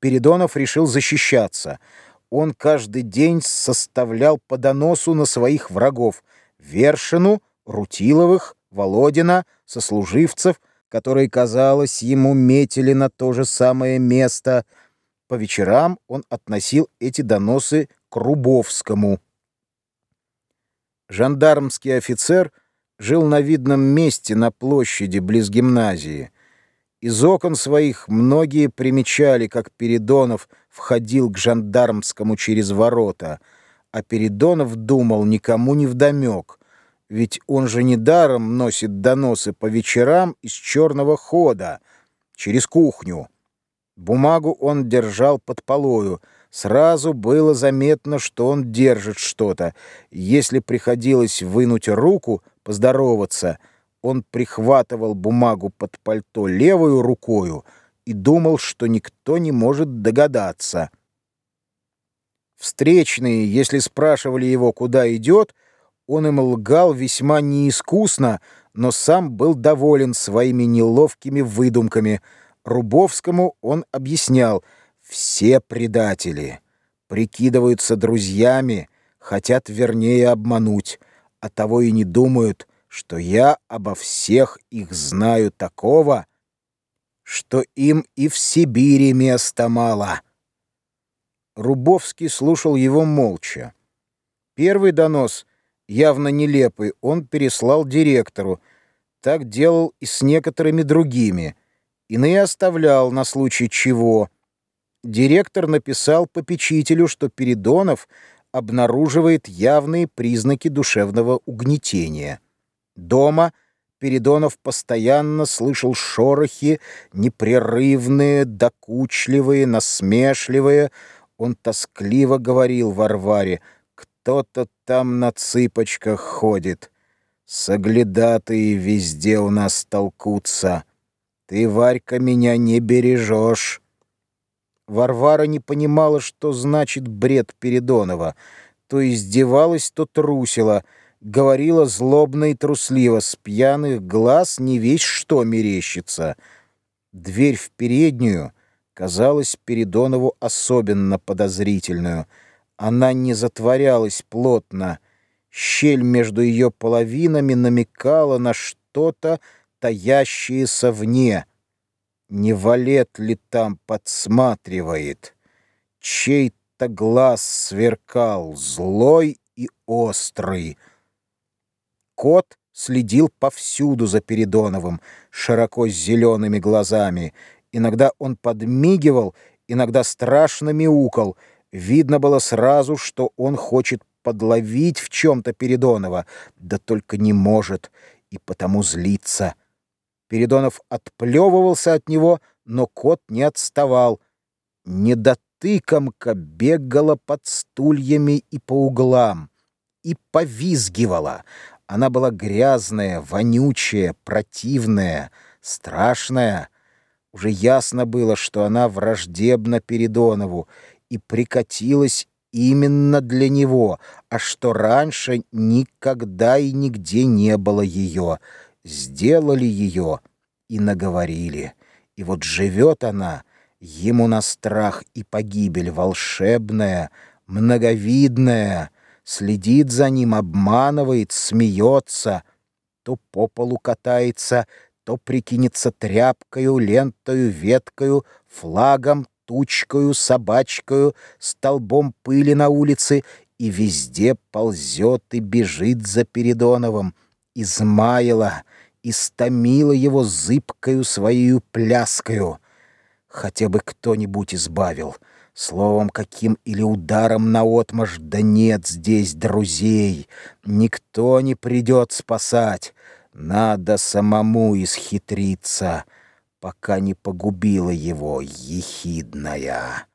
Передонов решил защищаться. Он каждый день составлял по доносу на своих врагов — Вершину, Рутиловых, Володина, сослуживцев, которые, казалось, ему метили на то же самое место. По вечерам он относил эти доносы к Рубовскому. Жандармский офицер жил на видном месте на площади близ гимназии — из окон своих многие примечали, как Передонов входил к жандармскому через ворота, а Передонов думал никому не вдомек, ведь он же недаром носит доносы по вечерам из черного хода, через кухню. Бумагу он держал под полою. Сразу было заметно, что он держит что-то. Если приходилось вынуть руку, поздороваться — он прихватывал бумагу под пальто левую рукою и думал, что никто не может догадаться. Встречные, если спрашивали его, куда идет, он им лгал весьма неискусно, но сам был доволен своими неловкими выдумками. Рубовскому он объяснял «все предатели, прикидываются друзьями, хотят вернее обмануть, а того и не думают, что я обо всех их знаю такого, что им и в Сибири места мало. Рубовский слушал его молча. Первый донос, явно нелепый, он переслал директору. Так делал и с некоторыми другими. Иные оставлял на случай чего. Директор написал попечителю, что Передонов обнаруживает явные признаки душевного угнетения. Дома Передонов постоянно слышал шорохи, непрерывные, докучливые, насмешливые. Он тоскливо говорил Варваре, «Кто-то там на цыпочках ходит. Соглядатые везде у нас толкутся. Ты, Варька, меня не бережешь». Варвара не понимала, что значит бред Передонова. То издевалась, то трусила — говорила злобно и трусливо, с пьяных глаз не весь что мерещится. Дверь в переднюю казалась Передонову особенно подозрительную. Она не затворялась плотно. Щель между ее половинами намекала на что-то, таящееся вне. Не валет ли там подсматривает? Чей-то глаз сверкал, злой и острый — Кот следил повсюду за Передоновым, широко зелеными глазами. Иногда он подмигивал, иногда страшно мяукал. Видно было сразу, что он хочет подловить в чем-то Передонова, да только не может, и потому злится. Передонов отплевывался от него, но кот не отставал. Недотыкомка бегала под стульями и по углам и повизгивала. Она была грязная, вонючая, противная, страшная. Уже ясно было, что она враждебна Передонову и прикатилась именно для него, а что раньше никогда и нигде не было ее. Сделали ее и наговорили. И вот живет она, ему на страх и погибель волшебная, многовидная, следит за ним, обманывает, смеется, то по полу катается, то прикинется тряпкою, лентою, веткою, флагом, тучкою, собачкою, столбом пыли на улице и везде ползет и бежит за Передоновым, измаяла, истомила его зыбкою своей пляскою. Хотя бы кто-нибудь избавил — Словом, каким или ударом наотмашь, да нет здесь друзей. Никто не придет спасать. Надо самому исхитриться, пока не погубила его ехидная.